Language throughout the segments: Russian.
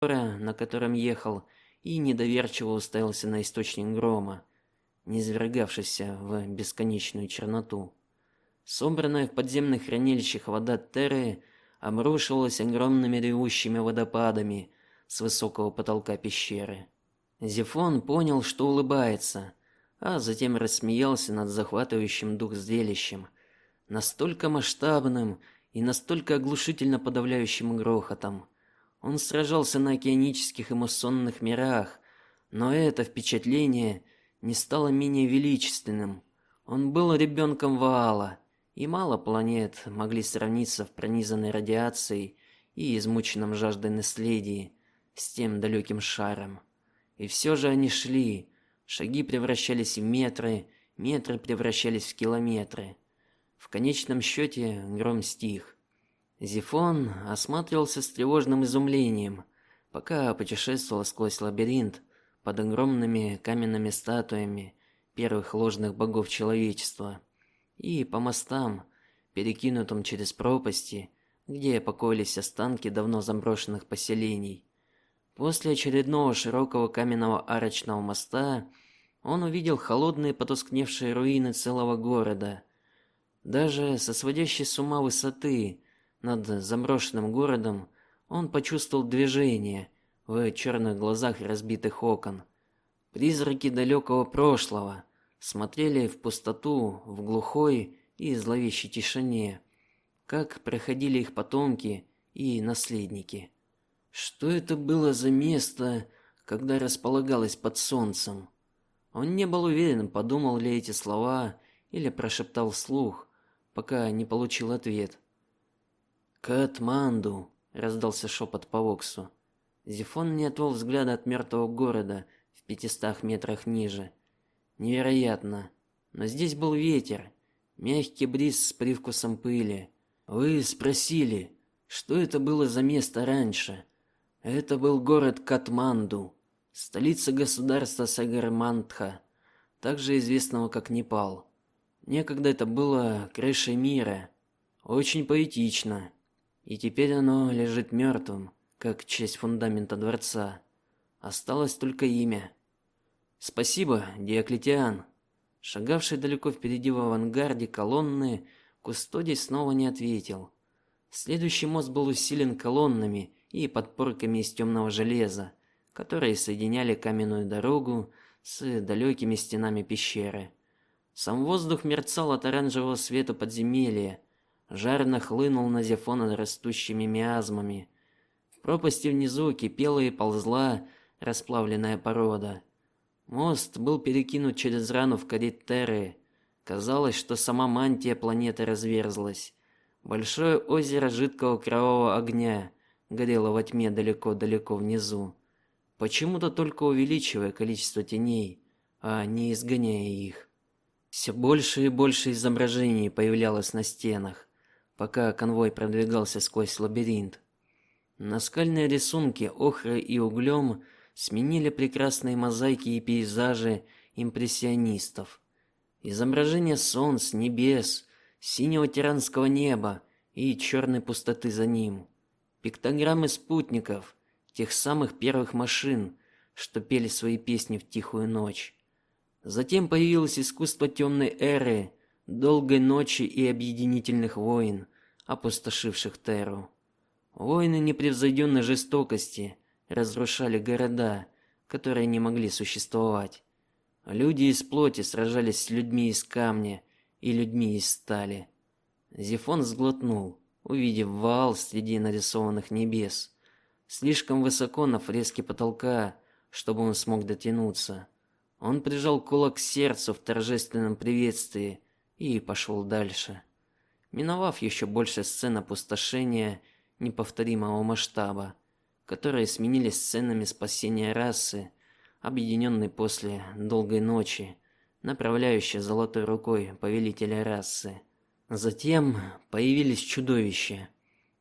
на котором ехал, и недоверчиво уставился на источник грома, низвергавшийся в бесконечную черноту. Собранная в подземных хранилищах вода Терры обрушивалась огромными ревущими водопадами с высокого потолка пещеры. Зефон понял, что улыбается, а затем рассмеялся над захватывающим дух зрелищем, настолько масштабным и настолько оглушительно подавляющим грохотом. Он сражался на океанических и муссонных мирах, но это впечатление не стало менее величественным. Он был ребенком Ваала, и мало планет могли сравниться в пронизанной радиацией и измученном жаждой наследии с тем далеким шаром. И все же они шли. Шаги превращались в метры, метры превращались в километры. В конечном счете гром стих. Зефон осматривался с тревожным изумлением, пока путешествовал сквозь лабиринт под огромными каменными статуями первых ложных богов человечества и по мостам, перекинутым через пропасти, где покоились останки давно заброшенных поселений. После очередного широкого каменного арочного моста он увидел холодные потускневшие руины целого города. Даже со сводящей с ума высоты над заброшенным городом он почувствовал движение в черных глазах разбитых окон. Призраки далекого прошлого смотрели в пустоту, в глухой и зловещей тишине, как проходили их потомки и наследники. Что это было за место, когда располагалось под солнцем? Он не был уверен, подумал ли эти слова или прошептал вслух, пока не получил ответ. Катманду, раздался шепот по воксу. Зефон не отвел взгляда от мертвого города в пятистах метрах ниже. Невероятно, но здесь был ветер, мягкий бриз с привкусом пыли. Вы спросили, что это было за место раньше? Это был город Катманду, столица государства Сагармантха, также известного как Непал. Некогда это было крышей мира. Очень поэтично. И теперь оно лежит мертвым, как часть фундамента дворца. Осталось только имя. Спасибо, Диоклетиан. Шагавший далеко впереди в авангарде колонны, Кустодий снова не ответил. Следующий мост был усилен колоннами и подпорками из темного железа, которые соединяли каменную дорогу с далекими стенами пещеры. Сам воздух мерцал от оранжевого света подземелья, жар нахлынул на Зефона растущими миазмами. В пропасти внизу кипела и ползла расплавленная порода. Мост был перекинут через рану в Терры. Казалось, что сама мантия планеты разверзлась. Большое озеро жидкого кровавого огня горела во тьме далеко-далеко внизу, почему-то только увеличивая количество теней, а не изгоняя их. Все больше и больше изображений появлялось на стенах, пока конвой продвигался сквозь лабиринт. Наскальные рисунки охрой и углем сменили прекрасные мозаики и пейзажи импрессионистов. Изображения солнц, небес, синего тиранского неба и черной пустоты за ним пиктограммы спутников, тех самых первых машин, что пели свои песни в тихую ночь. Затем появилось искусство темной эры, долгой ночи и объединительных войн, опустошивших Терру. Войны непревзойденной жестокости разрушали города, которые не могли существовать. Люди из плоти сражались с людьми из камня и людьми из стали. Зефон сглотнул увидев вал среди нарисованных небес, слишком высоко на фреске потолка, чтобы он смог дотянуться. Он прижал кулак к сердцу в торжественном приветствии и пошел дальше, миновав еще больше сцен опустошения неповторимого масштаба, которые сменились сценами спасения расы, объединенной после долгой ночи, направляющей золотой рукой повелителя расы. Затем появились чудовища,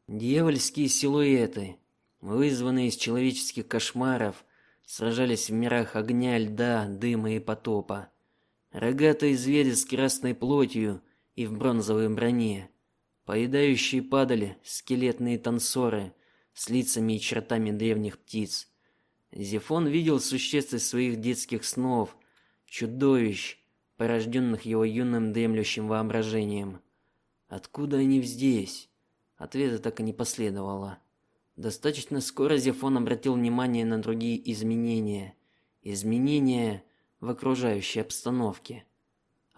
дьявольские силуэты, вызванные из человеческих кошмаров, сражались в мирах огня, льда, дыма и потопа. Рогатые звери с красной плотью и в бронзовой броне, поедающие падали скелетные танцоры с лицами и чертами древних птиц. Зефон видел существ из своих детских снов, чудовищ, порожденных его юным дремлющим воображением. Откуда они здесь? Ответа так и не последовало. Достаточно скоро Зефон обратил внимание на другие изменения, изменения в окружающей обстановке.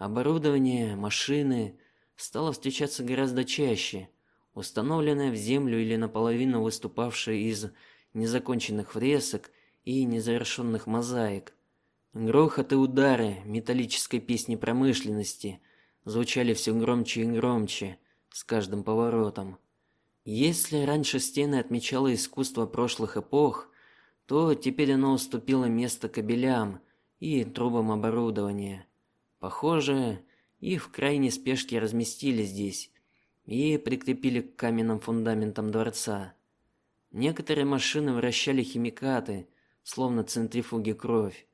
Оборудование, машины стало встречаться гораздо чаще, установленное в землю или наполовину выступавшее из незаконченных фресок и незавершенных мозаик. Грохот и удары металлической песни промышленности звучали все громче и громче с каждым поворотом. Если раньше стены отмечало искусство прошлых эпох, то теперь оно уступило место кабелям и трубам оборудования. Похоже, их в крайней спешке разместили здесь и прикрепили к каменным фундаментам дворца. Некоторые машины вращали химикаты, словно центрифуги кровь.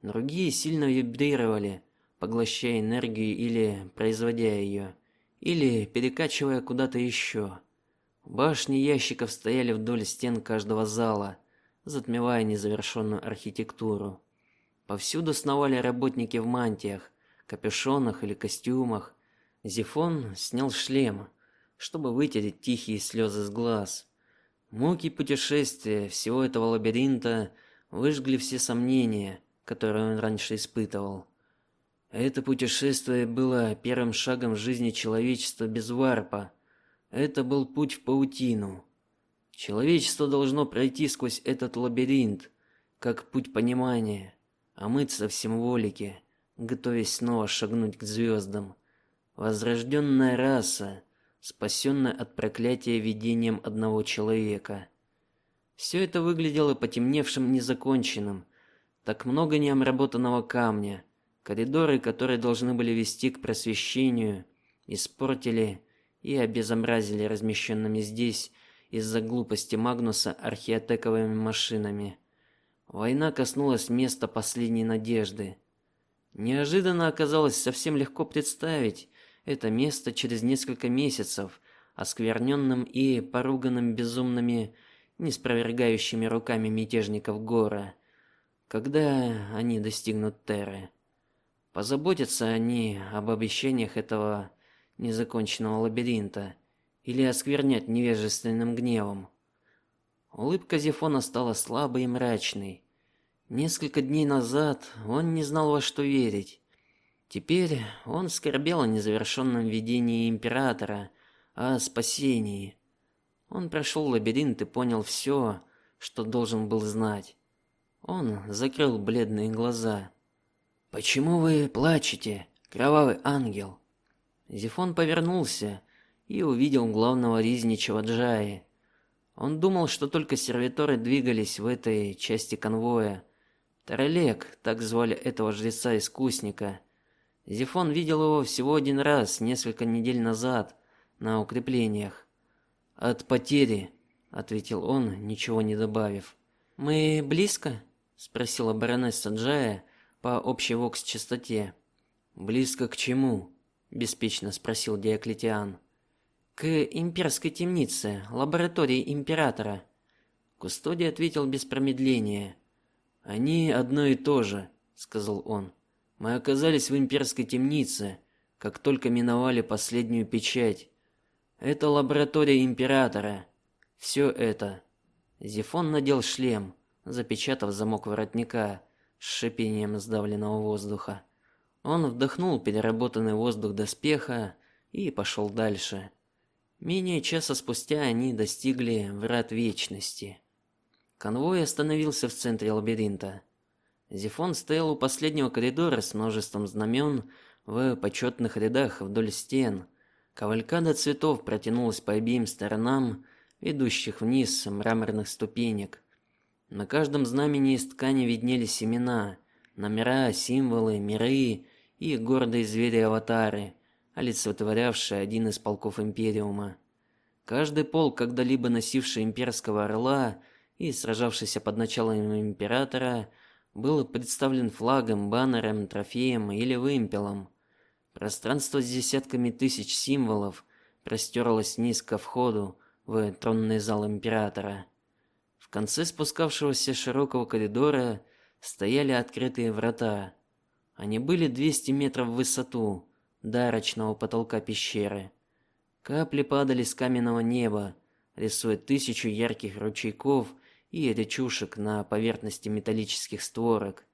Другие сильно вибрировали, поглощая энергию или производя ее, или перекачивая куда-то еще. Башни ящиков стояли вдоль стен каждого зала, затмевая незавершенную архитектуру. Повсюду сновали работники в мантиях, капюшонах или костюмах. Зефон снял шлем, чтобы вытереть тихие слезы с глаз. Муки путешествия всего этого лабиринта выжгли все сомнения, которые он раньше испытывал. Это путешествие было первым шагом в жизни человечества без варпа, это был путь в паутину. Человечество должно пройти сквозь этот лабиринт, как путь понимания, а мыться в символике, готовясь снова шагнуть к звездам. Возрожденная раса, спасенная от проклятия видением одного человека. Все это выглядело потемневшим, незаконченным. Так много необработанного камня, коридоры, которые должны были вести к просвещению, испортили и обезобразили размещенными здесь из-за глупости Магнуса археотековыми машинами. Война коснулась места последней надежды. Неожиданно оказалось совсем легко представить это место через несколько месяцев, оскверненным и поруганным безумными, неспровергающими руками мятежников Гора, когда они достигнут Терры. Позаботятся они об обещаниях этого незаконченного лабиринта или осквернять невежественным гневом. Улыбка Зефона стала слабой и мрачной. Несколько дней назад он не знал во что верить. Теперь он скорбел о незавершенном видении императора, о спасении. Он прошел лабиринт и понял все, что должен был знать. Он закрыл бледные глаза. Почему вы плачете, кровавый ангел? Зефон повернулся и увидел главного ризничего Джаи. Он думал, что только сервиторы двигались в этой части конвоя. Тарелек, так звали этого жреца-искусника. Зефон видел его всего один раз, несколько недель назад, на укреплениях. От потери, ответил он, ничего не добавив. Мы близко? спросила баронесса Джая по общей вокс-частоте. Близко к чему? беспечно спросил Диоклетиан. К имперской темнице, лаборатории императора. Кустодий ответил без промедления. Они одно и то же, сказал он. Мы оказались в имперской темнице, как только миновали последнюю печать. Это лаборатория императора. Все это. Зефон надел шлем, запечатав замок воротника с шипением сдавленного воздуха. Он вдохнул переработанный воздух доспеха и пошел дальше. Менее часа спустя они достигли врат вечности. Конвой остановился в центре лабиринта. Зефон стоял у последнего коридора с множеством знамен в почетных рядах вдоль стен. Кавалькада цветов протянулась по обеим сторонам, ведущих вниз мраморных ступенек. На каждом знамени из ткани виднелись имена, номера, символы, миры и гордые звери-аватары, олицетворявшие один из полков Империума. Каждый полк, когда-либо носивший имперского орла и сражавшийся под началом императора, был представлен флагом, баннером, трофеем или вымпелом. Пространство с десятками тысяч символов простерлось низко входу в тронный зал императора. конце спускавшегося широкого коридора стояли открытые врата. Они были 200 метров в высоту до арочного потолка пещеры. Капли падали с каменного неба, рисуя тысячу ярких ручейков и речушек на поверхности металлических створок.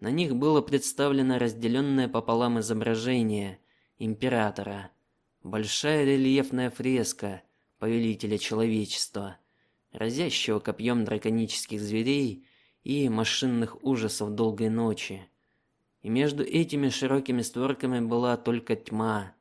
На них было представлено разделенное пополам изображение императора, большая рельефная фреска повелителя человечества разящего копьем драконических зверей и машинных ужасов долгой ночи. И между этими широкими створками была только тьма.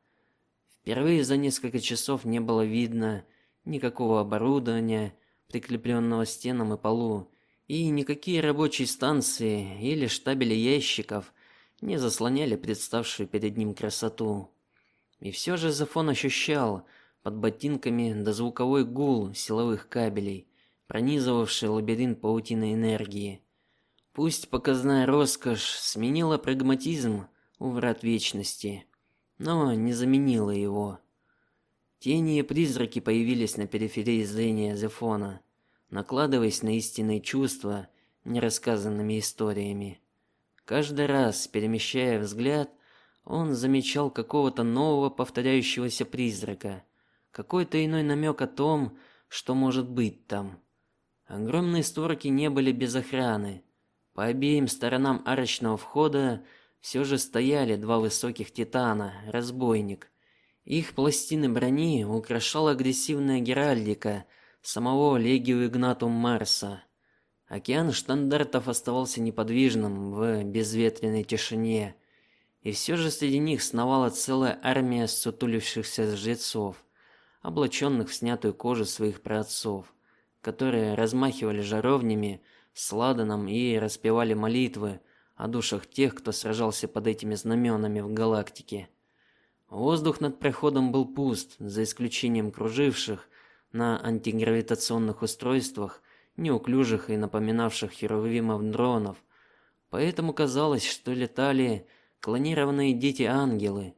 Впервые за несколько часов не было видно никакого оборудования, прикрепленного стенам и полу, и никакие рабочие станции или штабели ящиков не заслоняли представшую перед ним красоту. И все же Зафон ощущал, под ботинками дозвуковой гул силовых кабелей, пронизывавший лабиринт паутины энергии. Пусть показная роскошь сменила прагматизм у врат вечности, но не заменила его. Тени и призраки появились на периферии зрения Зефона, накладываясь на истинные чувства нерассказанными историями. Каждый раз, перемещая взгляд, он замечал какого-то нового повторяющегося призрака, какой-то иной намек о том, что может быть там. Огромные створки не были без охраны. По обеим сторонам арочного входа все же стояли два высоких титана, разбойник. Их пластины брони украшала агрессивная геральдика самого легио Игнатум Марса. Океан штандартов оставался неподвижным в безветренной тишине, и все же среди них сновала целая армия сутулившихся жрецов облаченных в снятую кожу своих праотцов, которые размахивали жаровнями с ладаном и распевали молитвы о душах тех, кто сражался под этими знаменами в галактике. Воздух над проходом был пуст, за исключением круживших на антигравитационных устройствах неуклюжих и напоминавших херувимов дронов. Поэтому казалось, что летали клонированные дети-ангелы,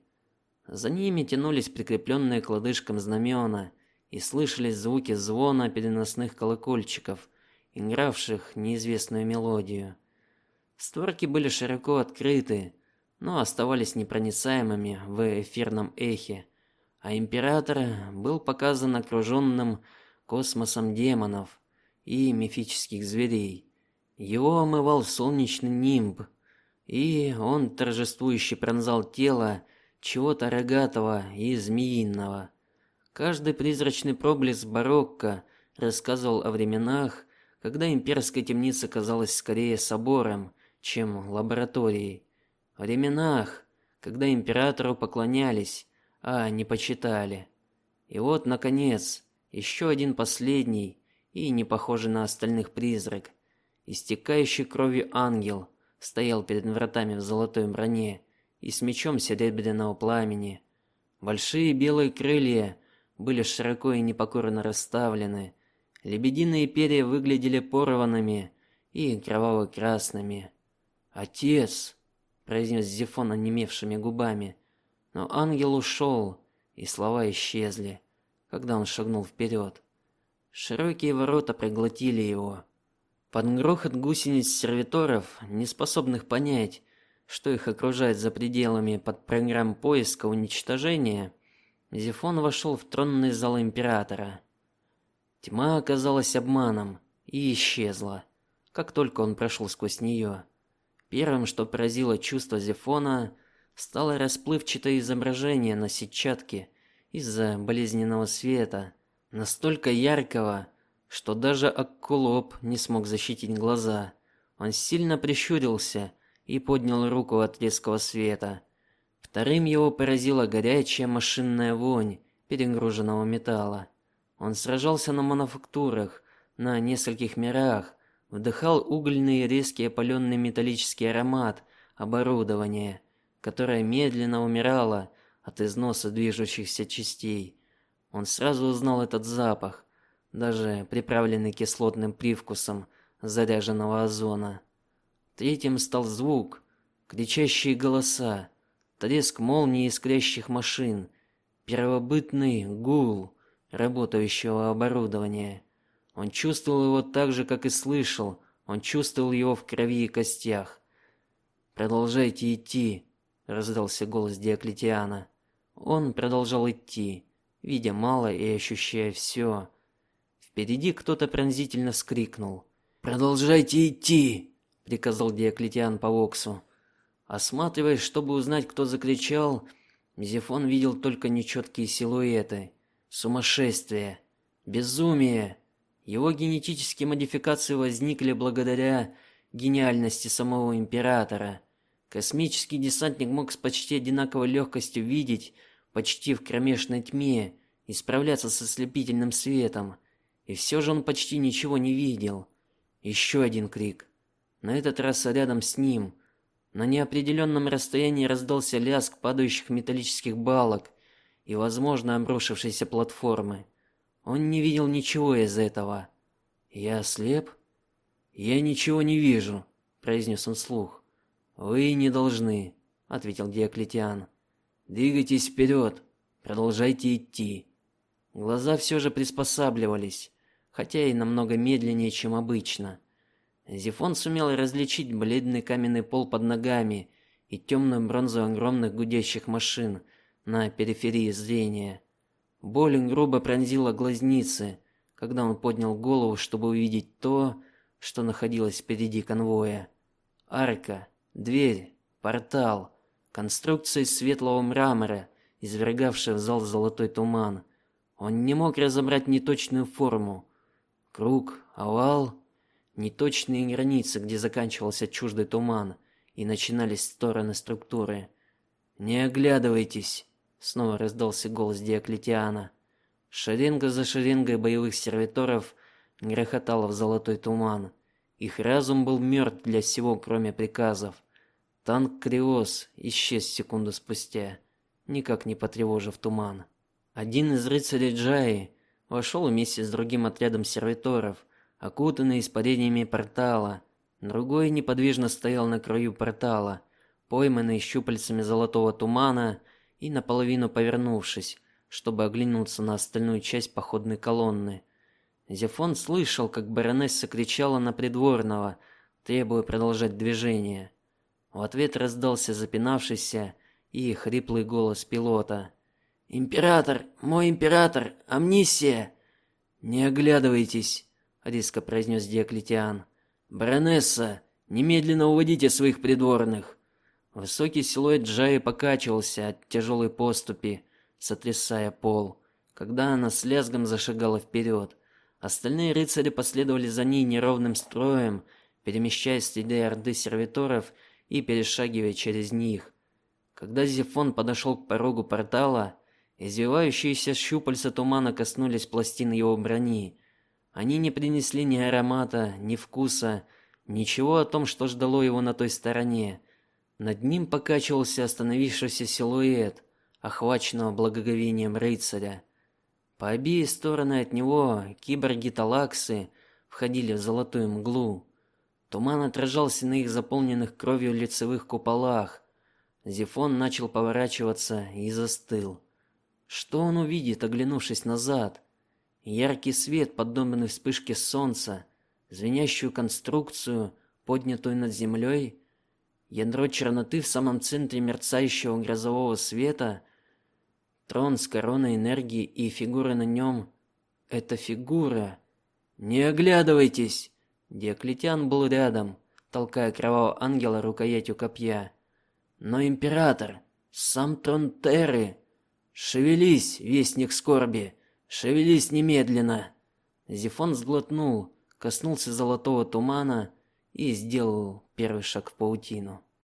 за ними тянулись прикрепленные к лодыжкам знамена, и слышались звуки звона переносных колокольчиков, игравших неизвестную мелодию. Створки были широко открыты, но оставались непроницаемыми в эфирном эхе, а император был показан окруженным космосом демонов и мифических зверей. Его омывал солнечный нимб, и он торжествующе пронзал тело чего-то рогатого и змеиного. Каждый призрачный проблеск барокко рассказывал о временах, когда имперская темница казалась скорее собором, чем лабораторией. Временах, когда императору поклонялись, а не почитали. И вот наконец, еще один последний и не похожий на остальных призрак, истекающий кровью ангел, стоял перед вратами в золотой броне и с мечом серебряного пламени. Большие белые крылья были широко и непокорно расставлены. Лебединые перья выглядели порванными и кроваво-красными. "Отец", произнес Зефон онемевшими губами. Но ангел ушел, и слова исчезли, когда он шагнул вперед. Широкие ворота проглотили его. Под грохот гусениц сервиторов, не способных понять, что их окружает за пределами под программ поиска уничтожения, Зефон вошел в тронный зал императора. Тьма оказалась обманом и исчезла, как только он прошел сквозь нее. Первым, что поразило чувство Зефона, стало расплывчатое изображение на сетчатке из-за болезненного света, настолько яркого, что даже Аккулоп не смог защитить глаза. Он сильно прищурился и поднял руку от резкого света. Вторым его поразила горячая машинная вонь перегруженного металла. Он сражался на мануфактурах, на нескольких мирах, вдыхал угольный резкий опаленный металлический аромат оборудования, которое медленно умирало от износа движущихся частей. Он сразу узнал этот запах, даже приправленный кислотным привкусом заряженного озона. Третьим стал звук, кричащие голоса, треск молний искрящих машин, первобытный гул работающего оборудования. Он чувствовал его так же, как и слышал. Он чувствовал его в крови и костях. Продолжайте идти, раздался голос Диоклетиана. Он продолжал идти, видя мало и ощущая все. Впереди кто-то пронзительно вскрикнул. Продолжайте идти, приказал Диоклетиан по воксу. Осматриваясь, чтобы узнать, кто закричал, Зефон видел только нечеткие силуэты. Сумасшествие, безумие. Его генетические модификации возникли благодаря гениальности самого императора. Космический десантник мог с почти одинаковой легкостью видеть почти в кромешной тьме и справляться со слепительным светом. И все же он почти ничего не видел. Еще один крик. На этот раз рядом с ним на неопределенном расстоянии раздался лязг падающих металлических балок и, возможно, обрушившейся платформы. Он не видел ничего из этого. Я слеп? Я ничего не вижу, произнес он вслух. Вы не должны, ответил Диоклетиан. Двигайтесь вперед, продолжайте идти. Глаза все же приспосабливались, хотя и намного медленнее, чем обычно. Зефон сумел различить бледный каменный пол под ногами и темную бронзу огромных гудящих машин на периферии зрения. Боль грубо пронзила глазницы, когда он поднял голову, чтобы увидеть то, что находилось впереди конвоя. Арка, дверь, портал, конструкция из светлого мрамора, извергавшая в зал золотой туман. Он не мог разобрать неточную форму. Круг, овал, неточные границы, где заканчивался чуждый туман и начинались стороны структуры. Не оглядывайтесь, снова раздался голос Диоклетиана. Шеренга за шеренгой боевых сервиторов грохотала в золотой туман. Их разум был мертв для всего, кроме приказов. Танк Криос исчез секунду спустя, никак не потревожив туман. Один из рыцарей Джаи вошел вместе с другим отрядом сервиторов окутанный испарениями портала. Другой неподвижно стоял на краю портала, пойманный щупальцами золотого тумана и наполовину повернувшись, чтобы оглянуться на остальную часть походной колонны. Зефон слышал, как баронесса кричала на придворного, требуя продолжать движение. В ответ раздался запинавшийся и хриплый голос пилота. Император, мой император, амнисия. Не оглядывайтесь резко произнес Диоклетиан. Баронесса, немедленно уводите своих придворных. Высокий силуэт Джаи покачивался от тяжелой поступи, сотрясая пол, когда она с лязгом зашагала вперед. Остальные рыцари последовали за ней неровным строем, перемещаясь среди орды сервиторов и перешагивая через них. Когда Зефон подошел к порогу портала, извивающиеся щупальца тумана коснулись пластин его брони. Они не принесли ни аромата, ни вкуса, ничего о том, что ждало его на той стороне. Над ним покачивался остановившийся силуэт, охваченного благоговением рыцаря. По обеим стороны от него киборги-талаксы входили в золотую мглу. Туман отражался на их заполненных кровью лицевых куполах. Зефон начал поворачиваться и застыл. Что он увидит, оглянувшись назад? Яркий свет, подобный вспышке солнца, звенящую конструкцию, поднятую над землей, ядро черноты в самом центре мерцающего грозового света, трон с короной энергии и фигура на нем — это фигура. Не оглядывайтесь. Диоклетиан был рядом, толкая кровавого ангела рукоятью копья. Но император, сам трон Терры, шевелись, вестник скорби. Шевелись немедленно. Зефон сглотнул, коснулся золотого тумана и сделал первый шаг в паутину.